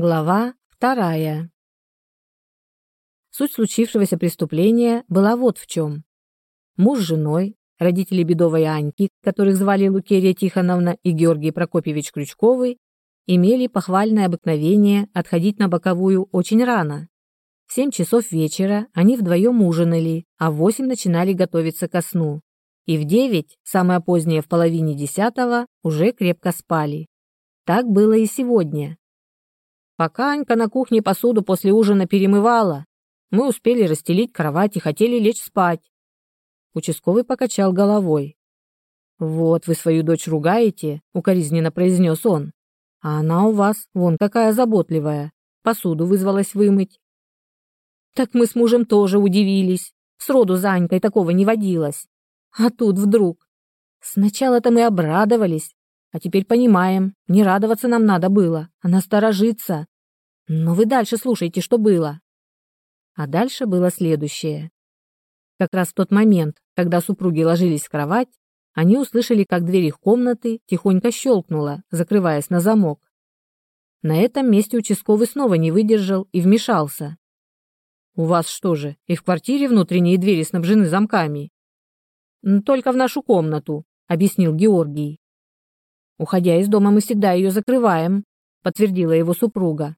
Глава вторая. Суть случившегося преступления была вот в чем. Муж с женой, родители бедовой Аньки, которых звали Лукерия Тихоновна и Георгий Прокопьевич Крючковый, имели похвальное обыкновение отходить на боковую очень рано. В семь часов вечера они вдвоем ужинали, а в восемь начинали готовиться ко сну. И в девять, самое позднее в половине десятого, уже крепко спали. Так было и сегодня. Пока Анька на кухне посуду после ужина перемывала, мы успели расстелить кровать и хотели лечь спать. Участковый покачал головой. «Вот вы свою дочь ругаете», — укоризненно произнес он. «А она у вас вон какая заботливая. Посуду вызвалась вымыть». Так мы с мужем тоже удивились. Сроду за Анькой такого не водилось. А тут вдруг. Сначала-то мы обрадовались, а теперь понимаем, не радоваться нам надо было, а насторожиться. Но вы дальше слушайте, что было. А дальше было следующее. Как раз в тот момент, когда супруги ложились в кровать, они услышали, как дверь их комнаты тихонько щелкнула, закрываясь на замок. На этом месте участковый снова не выдержал и вмешался. «У вас что же, и в квартире внутренние двери снабжены замками?» «Только в нашу комнату», — объяснил Георгий. Уходя из дома, мы всегда ее закрываем, подтвердила его супруга.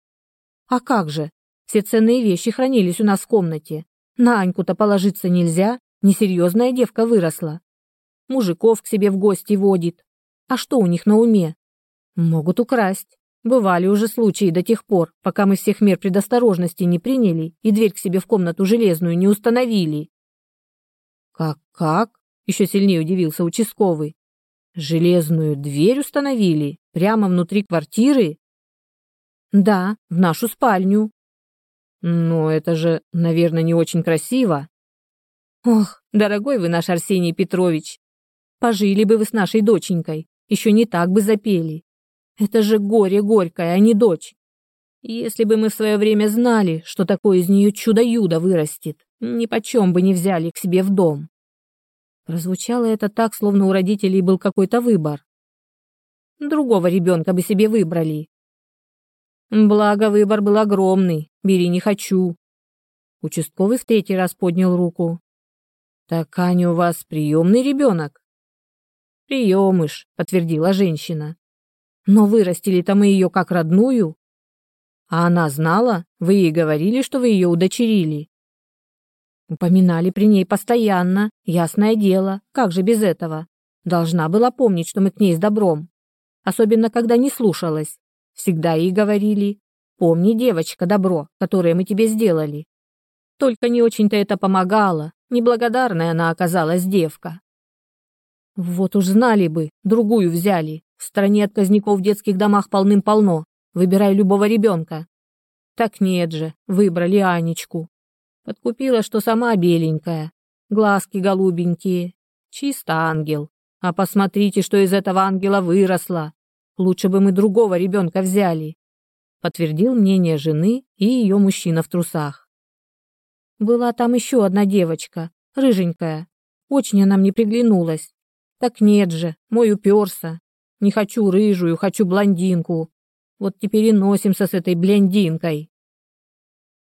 А как же? Все ценные вещи хранились у нас в комнате. На Аньку-то положиться нельзя, несерьезная девка выросла. Мужиков к себе в гости водит. А что у них на уме? Могут украсть. Бывали уже случаи до тех пор, пока мы всех мер предосторожности не приняли и дверь к себе в комнату железную не установили. Как-как? Еще сильнее удивился участковый. Железную дверь установили прямо внутри квартиры? Да, в нашу спальню. Но это же, наверное, не очень красиво. Ох, дорогой вы наш Арсений Петрович, пожили бы вы с нашей доченькой, еще не так бы запели. Это же горе горькое, а не дочь. Если бы мы в свое время знали, что такое из нее чудо-юдо вырастет, ни почем бы не взяли к себе в дом. Прозвучало это так, словно у родителей был какой-то выбор. Другого ребенка бы себе выбрали. Благо, выбор был огромный. Бери не хочу. Участковый в третий раз поднял руку. Так Аня у вас приемный ребенок? Приемыш, подтвердила женщина. Но вырастили-то мы ее как родную. А она знала? Вы ей говорили, что вы ее удочерили? Упоминали при ней постоянно, ясное дело, как же без этого. Должна была помнить, что мы к ней с добром. Особенно, когда не слушалась. Всегда ей говорили, помни, девочка, добро, которое мы тебе сделали. Только не очень-то это помогало, неблагодарная она оказалась девка. Вот уж знали бы, другую взяли. В стране отказников в детских домах полным-полно. Выбирай любого ребенка. Так нет же, выбрали Анечку. Подкупила, что сама беленькая, глазки голубенькие, чисто ангел. А посмотрите, что из этого ангела выросло. Лучше бы мы другого ребенка взяли. Подтвердил мнение жены и ее мужчина в трусах. Была там еще одна девочка, рыженькая. Очень она мне приглянулась. Так нет же, мой уперся. Не хочу рыжую, хочу блондинку. Вот теперь и носимся с этой блондинкой.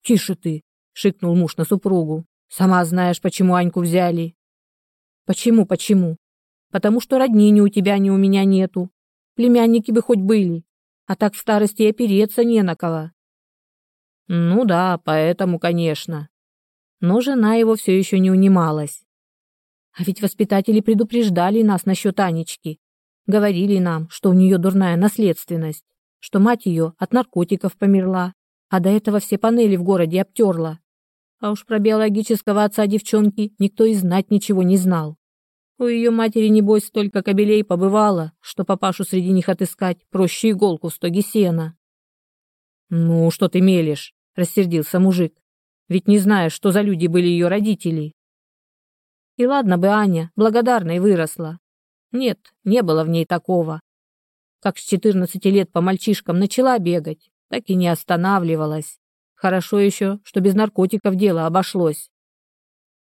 Тише ты, шикнул муж на супругу. Сама знаешь, почему Аньку взяли. Почему, почему? Потому что родни ни у тебя, ни у меня нету. Племянники бы хоть были, а так в старости и опереться не на кого. Ну да, поэтому, конечно. Но жена его все еще не унималась. А ведь воспитатели предупреждали нас насчет Анечки. Говорили нам, что у нее дурная наследственность, что мать ее от наркотиков померла, а до этого все панели в городе обтерла. А уж про биологического отца девчонки никто и знать ничего не знал. У ее матери, небось, столько кобелей побывало, что папашу среди них отыскать проще иголку в стоге сена. «Ну, что ты мелешь?» — рассердился мужик. «Ведь не знаешь, что за люди были ее родители». И ладно бы Аня благодарной выросла. Нет, не было в ней такого. Как с четырнадцати лет по мальчишкам начала бегать, так и не останавливалась. Хорошо еще, что без наркотиков дело обошлось.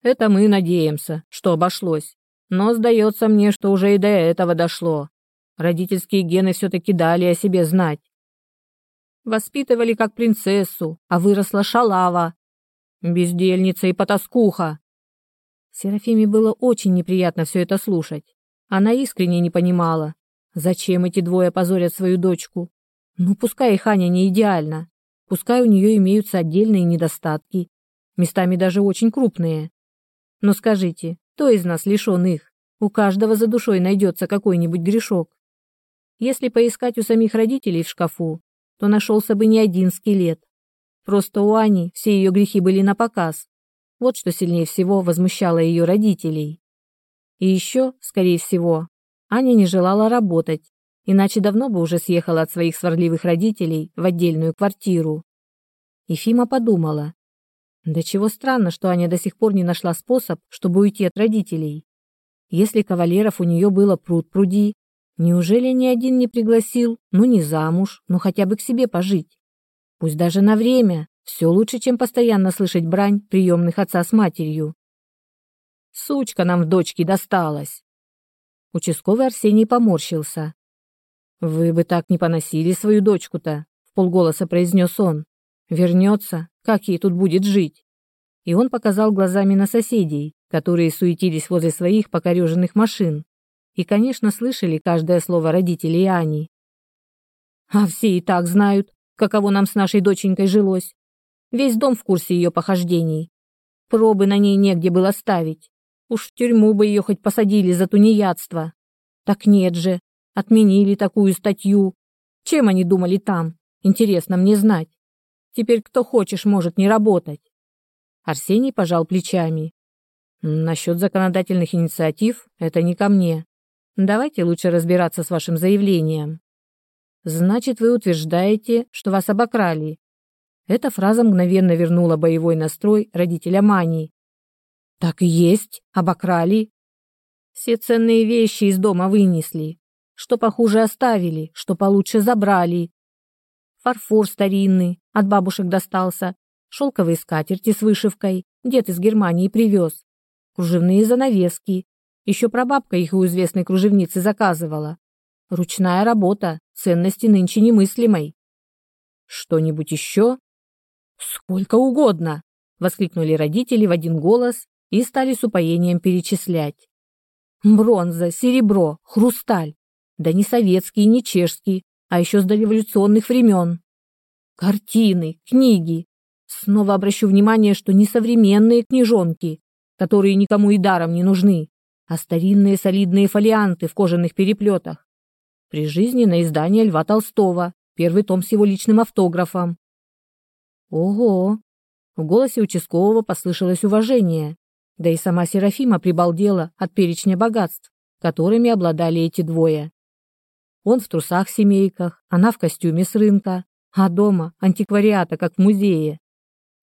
Это мы надеемся, что обошлось. Но сдается мне, что уже и до этого дошло. Родительские гены все-таки дали о себе знать. Воспитывали как принцессу, а выросла шалава. Бездельница и потаскуха. Серафиме было очень неприятно все это слушать. Она искренне не понимала, зачем эти двое позорят свою дочку. Ну, пускай их Аня не идеальна, пускай у нее имеются отдельные недостатки, местами даже очень крупные. Но скажите, кто из нас лишен их? У каждого за душой найдется какой-нибудь грешок. Если поискать у самих родителей в шкафу, то нашелся бы не один скелет. Просто у Ани все ее грехи были на показ. Вот что сильнее всего возмущало ее родителей. И еще, скорее всего, Аня не желала работать, иначе давно бы уже съехала от своих сварливых родителей в отдельную квартиру. Ефима подумала. Да чего странно, что Аня до сих пор не нашла способ, чтобы уйти от родителей. Если кавалеров у нее было пруд-пруди, неужели ни один не пригласил, ну не замуж, но хотя бы к себе пожить? Пусть даже на время, все лучше, чем постоянно слышать брань приемных отца с матерью. Сучка нам в дочке досталась. Участковый Арсений поморщился. Вы бы так не поносили свою дочку-то, в полголоса произнес он. Вернется, как ей тут будет жить? И он показал глазами на соседей, которые суетились возле своих покореженных машин и, конечно, слышали каждое слово родителей Ани. А все и так знают, каково нам с нашей доченькой жилось. Весь дом в курсе ее похождений. Пробы на ней негде было ставить. Уж в тюрьму бы ее хоть посадили за тунеядство. Так нет же, отменили такую статью. Чем они думали там? Интересно мне знать. Теперь кто хочешь может не работать. Арсений пожал плечами. Насчет законодательных инициатив это не ко мне. Давайте лучше разбираться с вашим заявлением. Значит, вы утверждаете, что вас обокрали. Эта фраза мгновенно вернула боевой настрой родителя Мани. Так и есть, обокрали. Все ценные вещи из дома вынесли. Что похуже оставили, что получше забрали. Фарфор старинный, от бабушек достался, шелковые скатерти с вышивкой, дед из Германии привез кружевные занавески. Еще прабабка их у известной кружевницы заказывала. Ручная работа, ценности нынче немыслимой. Что-нибудь еще? Сколько угодно, воскликнули родители в один голос и стали с упоением перечислять. Бронза, серебро, хрусталь. Да не советский, не чешский, а еще с дореволюционных времен. Картины, книги. Снова обращу внимание, что не современные книжонки, которые никому и даром не нужны, а старинные солидные фолианты в кожаных переплетах. При жизни на издание Льва Толстого, первый том с его личным автографом. Ого! В голосе участкового послышалось уважение, да и сама Серафима прибалдела от перечня богатств, которыми обладали эти двое. Он в трусах-семейках, она в костюме с рынка, а дома антиквариата, как в музее.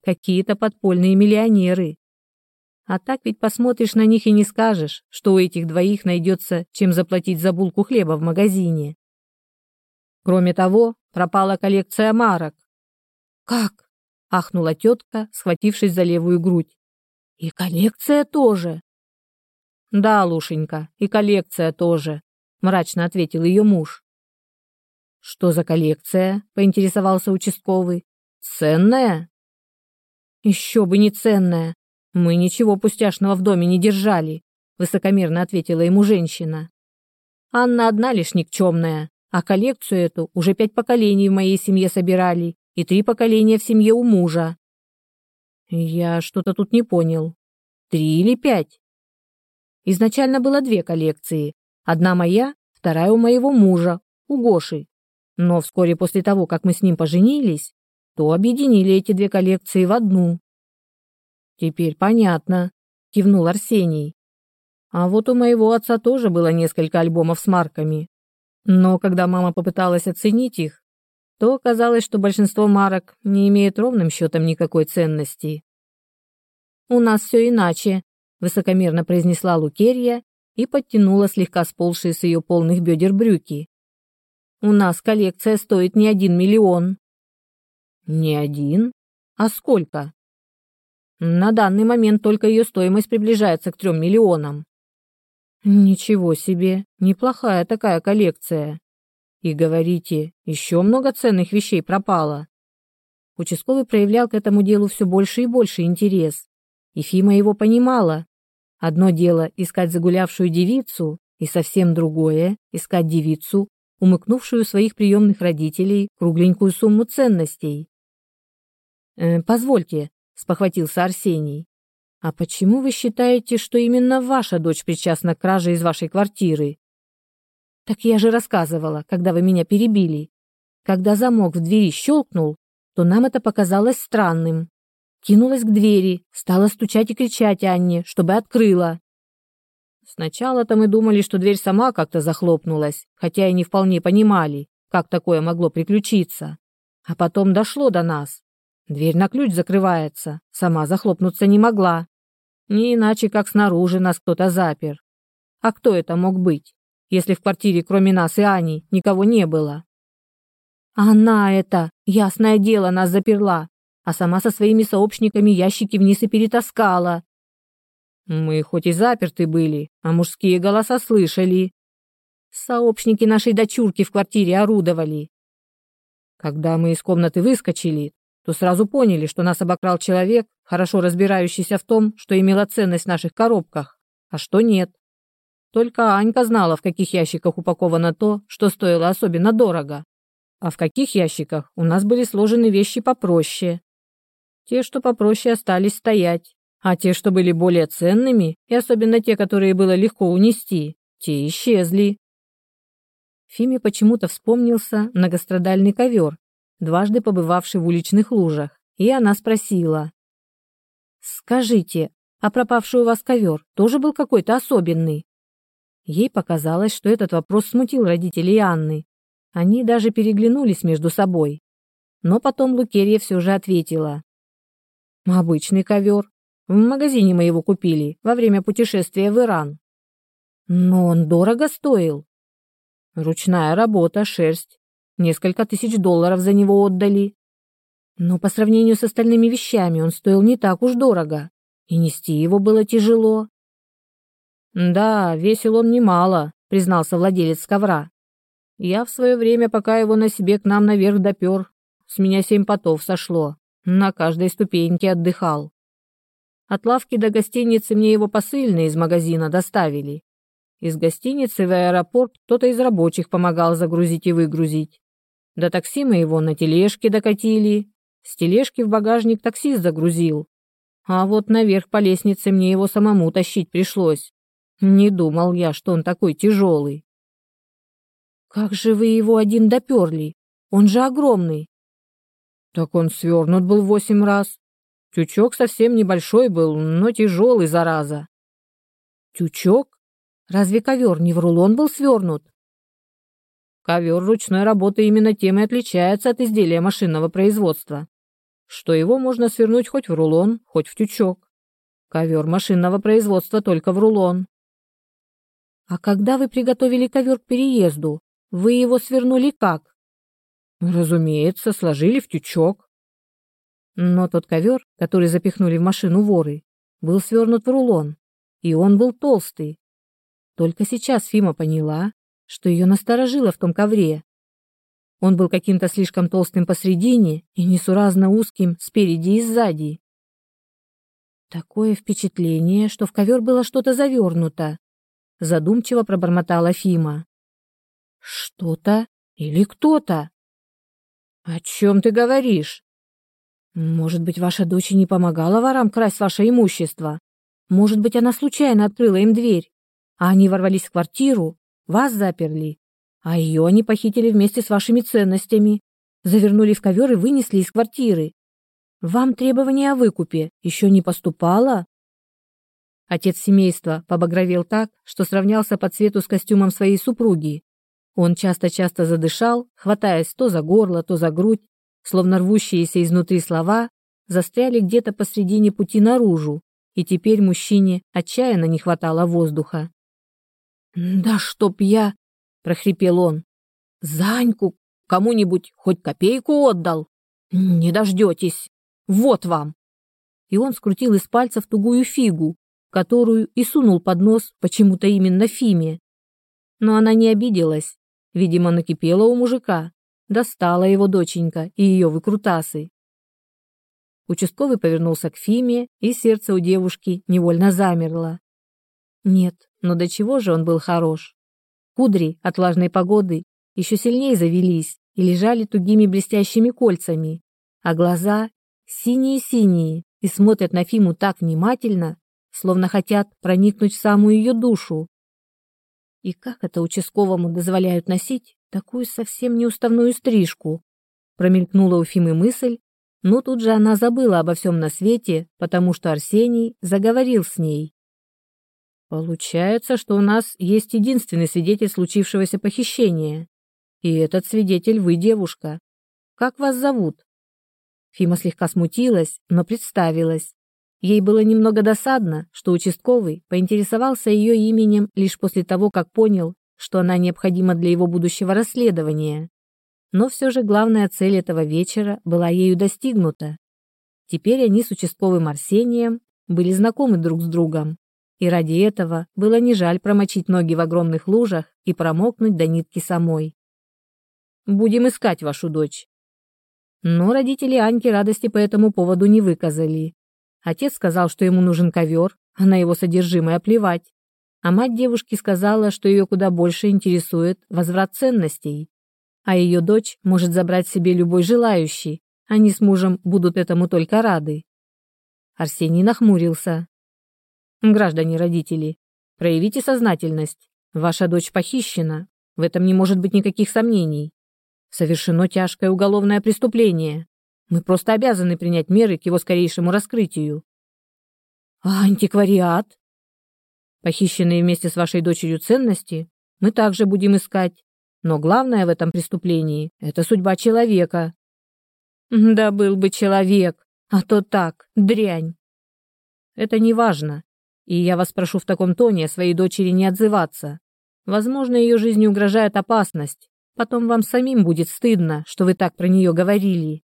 Какие-то подпольные миллионеры. А так ведь посмотришь на них и не скажешь, что у этих двоих найдется, чем заплатить за булку хлеба в магазине. Кроме того, пропала коллекция марок. «Как?» — ахнула тетка, схватившись за левую грудь. «И коллекция тоже?» «Да, Лушенька, и коллекция тоже», — мрачно ответил ее муж. «Что за коллекция?» — поинтересовался участковый. «Ценная?» «Еще бы не ценная. Мы ничего пустяшного в доме не держали, высокомерно ответила ему женщина. Анна одна лишь никчемная, а коллекцию эту уже пять поколений в моей семье собирали и три поколения в семье у мужа. Я что-то тут не понял. Три или пять? Изначально было две коллекции. Одна моя, вторая у моего мужа, у Гоши. Но вскоре после того, как мы с ним поженились, то объединили эти две коллекции в одну. Теперь понятно, кивнул Арсений. А вот у моего отца тоже было несколько альбомов с марками. Но когда мама попыталась оценить их, то оказалось, что большинство марок не имеет ровным счетом никакой ценности. «У нас все иначе», — высокомерно произнесла Лукерья и подтянула слегка сползшие с ее полных бедер брюки. «У нас коллекция стоит не один миллион». «Не один? А сколько?» На данный момент только ее стоимость приближается к трем миллионам. Ничего себе, неплохая такая коллекция. И говорите, еще много ценных вещей пропало. Участковый проявлял к этому делу все больше и больше интерес. Ефима его понимала. Одно дело искать загулявшую девицу, и совсем другое – искать девицу, умыкнувшую своих приемных родителей кругленькую сумму ценностей. «Э, «Позвольте», – спохватился Арсений, – «а почему вы считаете, что именно ваша дочь причастна к краже из вашей квартиры?» «Так я же рассказывала, когда вы меня перебили. Когда замок в двери щелкнул, то нам это показалось странным. Кинулась к двери, стала стучать и кричать Анне, чтобы открыла. Сначала-то мы думали, что дверь сама как-то захлопнулась, хотя и не вполне понимали, как такое могло приключиться. А потом дошло до нас. Дверь на ключ закрывается, сама захлопнуться не могла. Не иначе, как снаружи нас кто-то запер. А кто это мог быть, если в квартире кроме нас и Ани никого не было? Она это, ясное дело, нас заперла, а сама со своими сообщниками ящики вниз и перетаскала. Мы хоть и заперты были, а мужские голоса слышали. Сообщники нашей дочурки в квартире орудовали. Когда мы из комнаты выскочили, то сразу поняли, что нас обокрал человек, хорошо разбирающийся в том, что имело ценность в наших коробках, а что нет. Только Анька знала, в каких ящиках упаковано то, что стоило особенно дорого а в каких ящиках у нас были сложены вещи попроще. Те, что попроще, остались стоять, а те, что были более ценными, и особенно те, которые было легко унести, те исчезли. Фиме почему-то вспомнился многострадальный ковер, дважды побывавший в уличных лужах, и она спросила. «Скажите, а пропавший у вас ковер тоже был какой-то особенный?» Ей показалось, что этот вопрос смутил родителей Анны, они даже переглянулись между собой. Но потом Лукерья все же ответила. «Обычный ковер. В магазине мы его купили во время путешествия в Иран. Но он дорого стоил. Ручная работа, шерсть. Несколько тысяч долларов за него отдали. Но по сравнению с остальными вещами он стоил не так уж дорого, и нести его было тяжело. «Да, весил он немало», — признался владелец ковра. Я в свое время, пока его на себе к нам наверх допер, с меня семь потов сошло, на каждой ступеньке отдыхал. От лавки до гостиницы мне его посыльные из магазина доставили. Из гостиницы в аэропорт кто-то из рабочих помогал загрузить и выгрузить. До такси мы его на тележке докатили. С тележки в багажник таксист загрузил. А вот наверх по лестнице мне его самому тащить пришлось. Не думал я, что он такой тяжелый. Как же вы его один доперли? Он же огромный. Так он свернут был восемь раз. Тючок совсем небольшой был, но тяжелый, зараза. Тючок? Разве ковер не в рулон был свернут? Ковер ручной работы именно тем и отличается от изделия машинного производства, что его можно свернуть хоть в рулон, хоть в тючок. Ковер машинного производства только в рулон. А когда вы приготовили ковер к переезду, вы его свернули как? Разумеется, сложили в тючок. Но тот ковер, который запихнули в машину воры, был свернут в рулон, и он был толстый. Только сейчас Фима поняла, что ее насторожило в том ковре. Он был каким-то слишком толстым посредине и несуразно узким спереди и сзади. Такое впечатление, что в ковер было что-то завернуто, задумчиво пробормотала Фима. Что-то или кто-то? О чем ты говоришь? Может быть, ваша дочь не помогала ворам красть ваше имущество? Может быть, она случайно открыла им дверь, а они ворвались в квартиру, вас заперли, а ее они похитили вместе с вашими ценностями, завернули в ковер и вынесли из квартиры. Вам требование о выкупе еще не поступало? Отец семейства побагровел так, что сравнялся по цвету с костюмом своей супруги. Он часто-часто задышал, хватаясь то за горло, то за грудь, словно рвущиеся изнутри слова застряли где-то посредине пути наружу, и теперь мужчине отчаянно не хватало воздуха. «Да чтоб я!» — прохрипел он. «Заньку кому-нибудь хоть копейку отдал? Не дождетесь! Вот вам!» И он скрутил из пальцев тугую фигу, которую и сунул под нос почему-то именно Фиме. Но она не обиделась, Видимо, накипела у мужика. Достала его доченька и ее выкрутасы. Участковый повернулся к Фиме, и сердце у девушки невольно замерло. Нет, но до чего же он был хорош. Кудри от влажной погоды еще сильнее завелись и лежали тугими блестящими кольцами, а глаза синие-синие и смотрят на Фиму так внимательно, словно хотят проникнуть в самую ее душу. И как это участковому дозволяют носить такую совсем неуставную стрижку? Промелькнула у Фимы мысль, но тут же она забыла обо всем на свете, потому что Арсений заговорил с ней. Получается, что у нас есть единственный свидетель случившегося похищения. И этот свидетель вы, девушка. Как вас зовут? Фима слегка смутилась, но представилась. Ей было немного досадно, что участковый поинтересовался ее именем лишь после того, как понял, что она необходима для его будущего расследования. Но все же главная цель этого вечера была ею достигнута. Теперь они с участковым Арсением были знакомы друг с другом, и ради этого было не жаль промочить ноги в огромных лужах и промокнуть до нитки самой. «Будем искать вашу дочь». Но родители Аньки радости по этому поводу не выказали. Отец сказал, что ему нужен ковер, а на его содержимое плевать. А мать девушки сказала, что ее куда больше интересует возврат ценностей а ее дочь может забрать себе любой желающий. Они с мужем будут этому только рады. Арсений нахмурился. Граждане родители, проявите сознательность. Ваша дочь похищена. В этом не может быть никаких сомнений. Совершено тяжкое уголовное преступление. Мы просто обязаны принять меры к его скорейшему раскрытию. А антиквариат? Похищенные вместе с вашей дочерью ценности мы также будем искать. Но главное в этом преступлении – это судьба человека. Да был бы человек, а то так, дрянь. Это не важно. И я вас прошу в таком тоне своей дочери не отзываться. Возможно, ее жизни угрожает опасность. Потом вам самим будет стыдно, что вы так про нее говорили.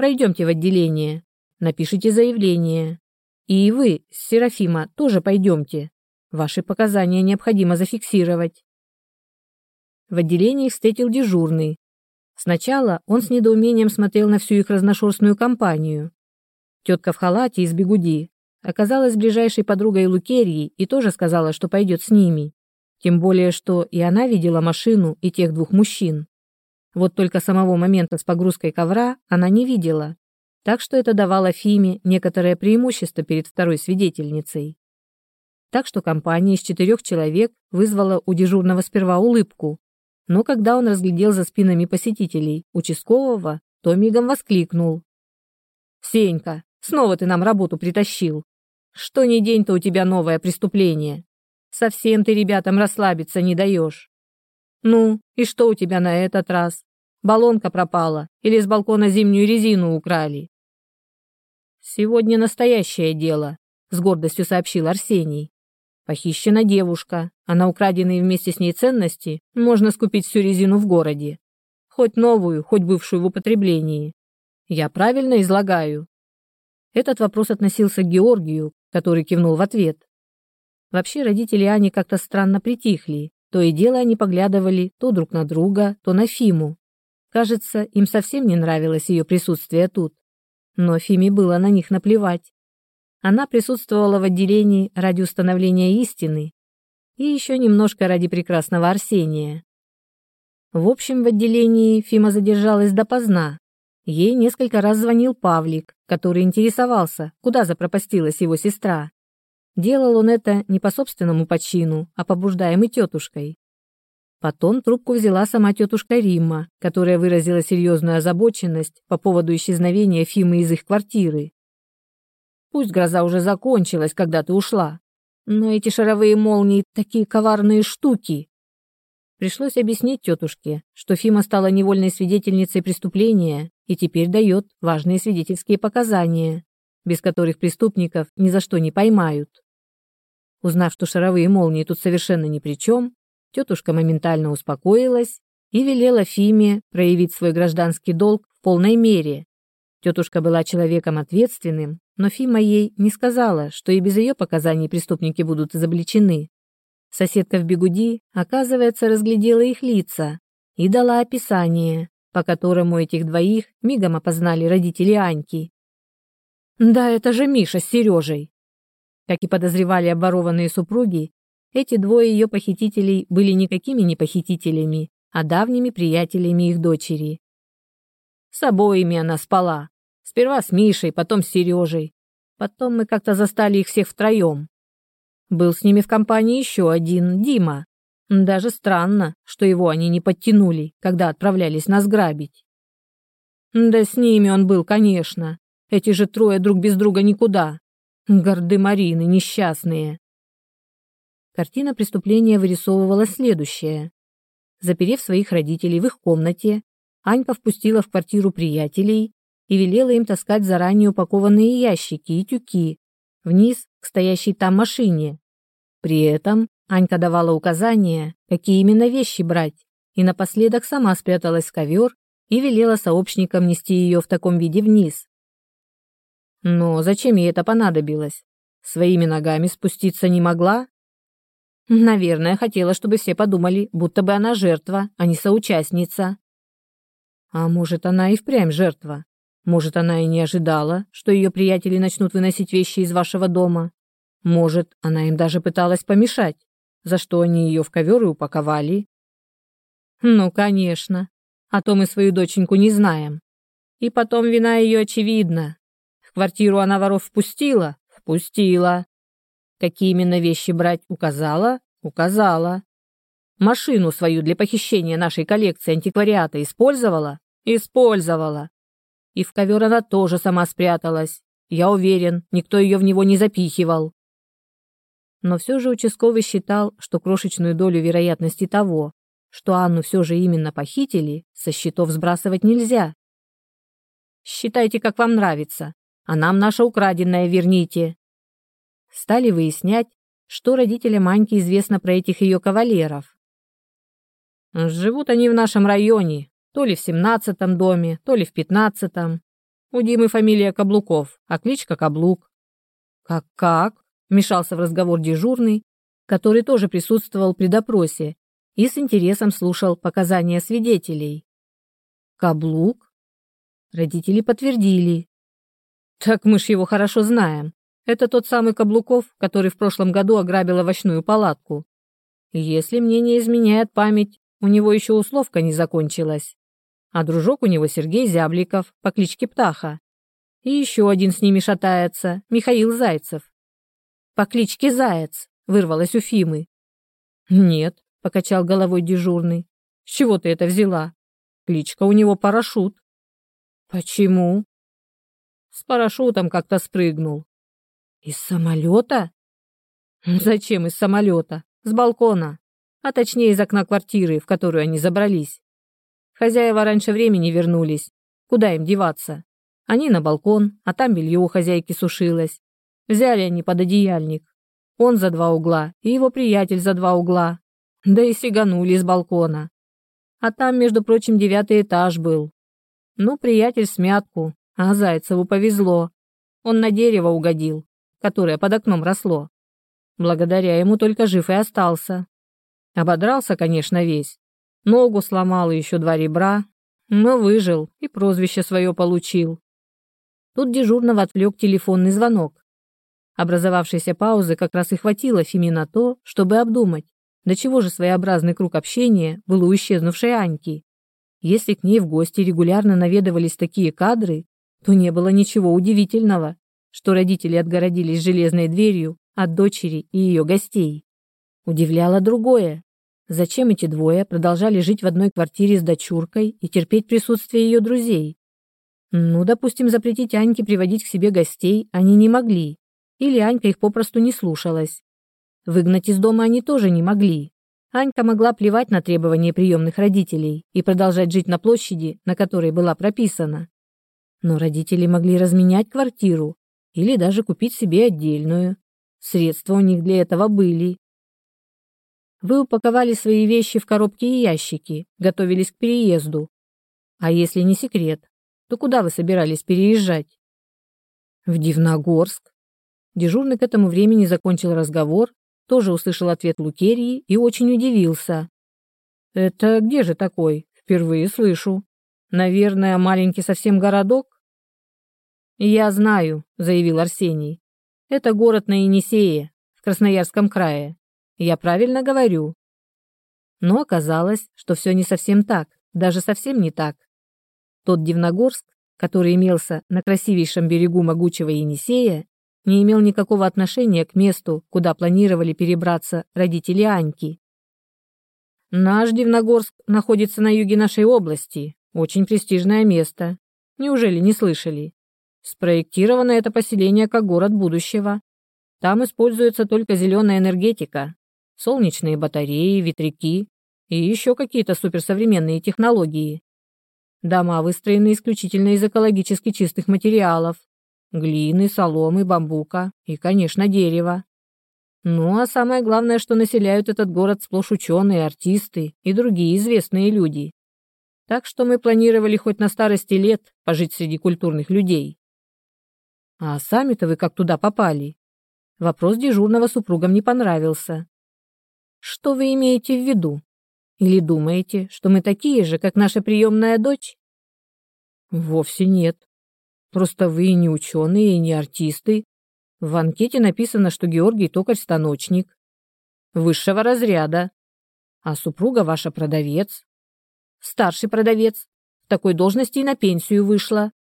Пройдемте в отделение, напишите заявление. И вы, Серафима, тоже пойдемте. Ваши показания необходимо зафиксировать. В отделении встретил дежурный. Сначала он с недоумением смотрел на всю их разношерстную компанию. Тетка в халате из бегуди оказалась ближайшей подругой Лукерьи и тоже сказала, что пойдет с ними. Тем более, что и она видела машину и тех двух мужчин. Вот только самого момента с погрузкой ковра она не видела, так что это давало Фиме некоторое преимущество перед второй свидетельницей. Так что компания из четырех человек вызвала у дежурного сперва улыбку, но когда он разглядел за спинами посетителей участкового, то мигом воскликнул. «Сенька, снова ты нам работу притащил. Что ни день, то у тебя новое преступление. Совсем ты ребятам расслабиться не даешь. Ну, и что у тебя на этот раз? Баллонка пропала или с балкона зимнюю резину украли?» «Сегодня настоящее дело», — с гордостью сообщил Арсений. Похищена девушка, а на украденные вместе с ней ценности можно скупить всю резину в городе. Хоть новую, хоть бывшую в употреблении. Я правильно излагаю?» Этот вопрос относился к Георгию, который кивнул в ответ. Вообще родители Ани как-то странно притихли. То и дело они поглядывали то друг на друга, то на Фиму. Кажется, им совсем не нравилось ее присутствие тут. Но Фиме было на них наплевать. Она присутствовала в отделении ради установления истины и еще немножко ради прекрасного Арсения. В общем, в отделении Фима задержалась допоздна. Ей несколько раз звонил Павлик, который интересовался, куда запропастилась его сестра. Делал он это не по собственному почину, а побуждаемый тетушкой. Потом трубку взяла сама тетушка Римма, которая выразила серьезную озабоченность по поводу исчезновения Фимы из их квартиры. Пусть гроза уже закончилась, когда ты ушла. Но эти шаровые молнии такие коварные штуки. Пришлось объяснить тетушке, что Фима стала невольной свидетельницей преступления и теперь дает важные свидетельские показания, без которых преступников ни за что не поймают. Узнав, что шаровые молнии тут совершенно ни при чем, тетушка моментально успокоилась и велела Фиме проявить свой гражданский долг в полной мере. Тетушка была человеком ответственным но Фима ей не сказала, что и без ее показаний преступники будут изобличены. Соседка в бегуди, оказывается, разглядела их лица и дала описание, по которому этих двоих мигом опознали родители Аньки. Да, это же Миша с Сережей. Как и подозревали обворованные супруги, эти двое ее похитителей были никакими не похитителями, а давними приятелями их дочери. С обоими она спала. Сперва с Мишей, потом с Сережей. Потом мы как-то застали их всех втроем. Был с ними в компании еще один, Дима. Даже странно, что его они не подтянули, когда отправлялись нас грабить. Да с ними он был, конечно. Эти же трое друг без друга никуда. Горды Марины, несчастные. Картина преступления вырисовывала следующее. Заперев своих родителей в их комнате, Анька впустила в квартиру приятелей и велела им таскать заранее упакованные ящики и тюки вниз к стоящей там машине. При этом Анька давала указания, какие именно вещи брать, и напоследок сама спряталась в ковер и велела сообщникам нести ее в таком виде вниз. Но зачем ей это понадобилось? Своими ногами спуститься не могла? Наверное, хотела, чтобы все подумали, будто бы она жертва, а не соучастница. А может, она и впрямь жертва? Может, она и не ожидала, что ее приятели начнут выносить вещи из вашего дома? Может, она им даже пыталась помешать, за что они ее в ковер и упаковали? Ну, конечно. А то мы свою доченьку не знаем. И потом вина ее очевидна. В квартиру она воров впустила? Впустила. Какие именно вещи брать указала? Указала. Машину свою для похищения нашей коллекции антиквариата использовала? Использовала. И в ковер она тоже сама спряталась. Я уверен, никто ее в него не запихивал. Но все же участковый считал, что крошечную долю вероятности того, что Анну все же именно похитили, со счетов сбрасывать нельзя. «Считайте, как вам нравится, а нам наше украденное верните», стали выяснять, что родителям Аньки известно про этих ее кавалеров. «Живут они в нашем районе, то ли в семнадцатом доме, то ли в пятнадцатом. У Димы фамилия Каблуков, а кличка Каблук». «Как-как?» — вмешался в разговор дежурный, который тоже присутствовал при допросе и с интересом слушал показания свидетелей. «Каблук?» Родители подтвердили. «Так мы ж его хорошо знаем. Это тот самый Каблуков, который в прошлом году ограбил овощную палатку. Если мне не изменяет память, у него еще условка не закончилась. А дружок у него Сергей Зябликов по кличке Птаха. И еще один с ними шатается, Михаил Зайцев. По кличке Заяц, вырвалась у Фимы. Нет, покачал головой дежурный. С чего ты это взяла? Кличка у него Парашют. Почему? С парашютом как-то спрыгнул. Из самолета? Зачем из самолета? С балкона. А точнее из окна квартиры, в которую они забрались. Хозяева раньше времени вернулись. Куда им деваться? Они на балкон, а там белье у хозяйки сушилось. Взяли они под одеяльник. Он за два угла и его приятель за два угла. Да и сиганули с балкона. А там, между прочим, девятый этаж был. Ну, приятель смятку, а Зайцеву повезло. Он на дерево угодил которое под окном росло. Благодаря ему только жив и остался. Ободрался, конечно, весь. Ногу сломал и еще два ребра, но выжил и прозвище свое получил. Тут дежурного отвлек телефонный звонок. Образовавшейся паузы как раз и хватило Фиме на то, чтобы обдумать, до чего же своеобразный круг общения был у исчезнувшей Аньки. Если к ней в гости регулярно наведывались такие кадры, то не было ничего удивительного, что родители отгородились железной дверью от дочери и ее гостей. Удивляло другое. Зачем эти двое продолжали жить в одной квартире с дочуркой и терпеть присутствие ее друзей? Ну, допустим, запретить Аньке приводить к себе гостей они не могли. Или Анька их попросту не слушалась. Выгнать из дома они тоже не могли. Анька могла плевать на требования приемных родителей и продолжать жить на площади, на которой была прописана. Но родители могли разменять квартиру, или даже купить себе отдельную. Средства у них для этого были. Вы упаковали свои вещи в коробки и ящики, готовились к переезду. А если не секрет, то куда вы собирались переезжать? В Дивногорск. Дежурный к этому времени закончил разговор, тоже услышал ответ Лукерии и очень удивился. «Это где же такой? Впервые слышу. Наверное, маленький совсем городок?» «Я знаю», — заявил Арсений. «Это город на Енисее, в Красноярском крае. Я правильно говорю?» Но оказалось, что все не совсем так, даже совсем не так. Тот Дивногорск, который имелся на красивейшем берегу могучего Енисея, не имел никакого отношения к месту, куда планировали перебраться родители Аньки. Наш Дивногорск находится на юге нашей области, очень престижное место. Неужели не слышали? Спроектировано это поселение как город будущего. Там используется только зеленая энергетика, солнечные батареи, ветряки и еще какие-то суперсовременные технологии. Дома выстроены исключительно из экологически чистых материалов, глины, соломы, бамбука и, конечно, дерева. Ну а самое главное, что населяют этот город сплошь ученые, артисты и другие известные люди. Так что мы планировали хоть на старости лет пожить среди культурных людей. А сами-то вы как туда попали? Вопрос дежурного супругам не понравился. Что вы имеете в виду? Или думаете, что мы такие же, как наша приемная дочь? Вовсе нет. Просто вы не ученые и не артисты. В анкете написано, что Георгий токарь-станочник. Высшего разряда. А супруга ваша продавец. Старший продавец. В такой должности и на пенсию вышла.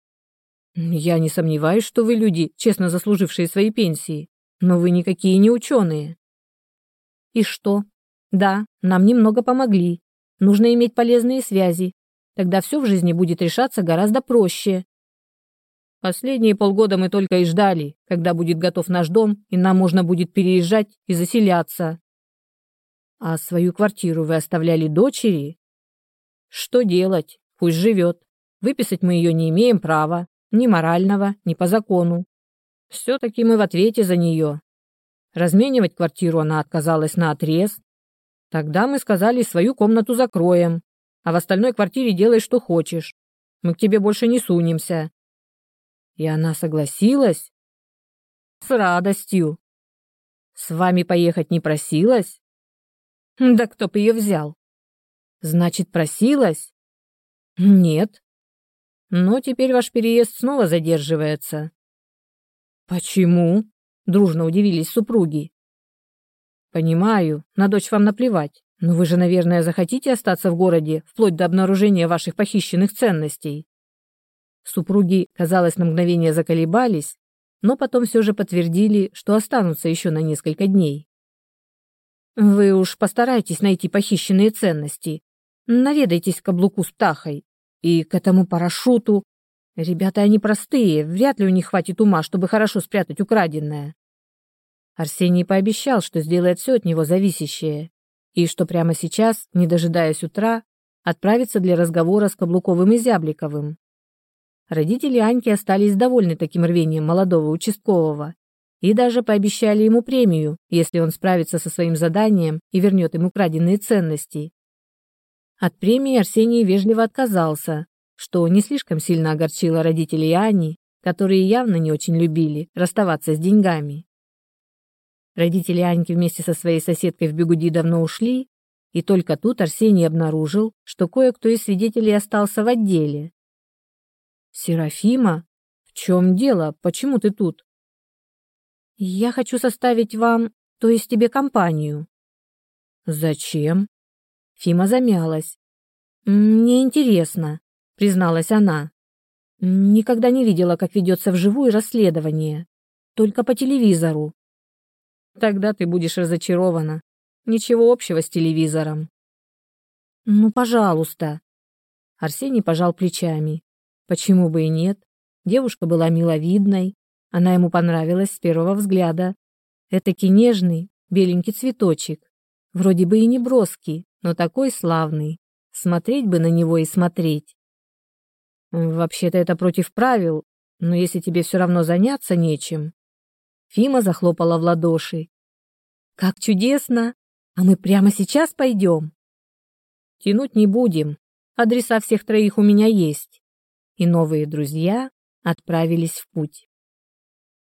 Я не сомневаюсь, что вы люди, честно заслужившие свои пенсии. Но вы никакие не ученые. И что? Да, нам немного помогли. Нужно иметь полезные связи. Тогда все в жизни будет решаться гораздо проще. Последние полгода мы только и ждали, когда будет готов наш дом, и нам можно будет переезжать и заселяться. А свою квартиру вы оставляли дочери? Что делать? Пусть живет. Выписать мы ее не имеем права, ни морального, ни по закону. Все-таки мы в ответе за нее. Разменивать квартиру она отказалась на отрез. Тогда мы сказали, свою комнату закроем, а в остальной квартире делай, что хочешь. Мы к тебе больше не сунемся. И она согласилась? С радостью. С вами поехать не просилась? Да кто бы ее взял? Значит, просилась? Нет. Но теперь ваш переезд снова задерживается. Почему? Дружно удивились супруги. Понимаю, на дочь вам наплевать, но вы же, наверное, захотите остаться в городе вплоть до обнаружения ваших похищенных ценностей. Супруги, казалось, на мгновение заколебались, но потом все же подтвердили, что останутся еще на несколько дней. «Вы уж постарайтесь найти похищенные ценности. Наведайтесь к каблуку с птахой. И к этому парашюту. Ребята, они простые, вряд ли у них хватит ума, чтобы хорошо спрятать украденное». Арсений пообещал, что сделает все от него зависящее, и что прямо сейчас, не дожидаясь утра, отправится для разговора с Каблуковым и Зябликовым. Родители Аньки остались довольны таким рвением молодого участкового и даже пообещали ему премию, если он справится со своим заданием и вернет им украденные ценности. От премии Арсений вежливо отказался, что не слишком сильно огорчило родителей Ани, которые явно не очень любили расставаться с деньгами. Родители Аньки вместе со своей соседкой в бегуди давно ушли, и только тут Арсений обнаружил, что кое-кто из свидетелей остался в отделе. Серафима? В чем дело? Почему ты тут? Я хочу составить вам, то есть тебе компанию. Зачем? Фима замялась. Мне интересно, призналась она. Никогда не видела, как ведется вживую расследование. Только по телевизору. Тогда ты будешь разочарована. Ничего общего с телевизором. Ну, пожалуйста. Арсений пожал плечами. Почему бы и нет? Девушка была миловидной, она ему понравилась с первого взгляда. Этакий нежный, беленький цветочек. Вроде бы и не броский, но такой славный. Смотреть бы на него и смотреть. Вообще-то это против правил, но если тебе все равно заняться нечем. Фима захлопала в ладоши. Как чудесно! А мы прямо сейчас пойдем? Тянуть не будем. Адреса всех троих у меня есть и новые друзья отправились в путь.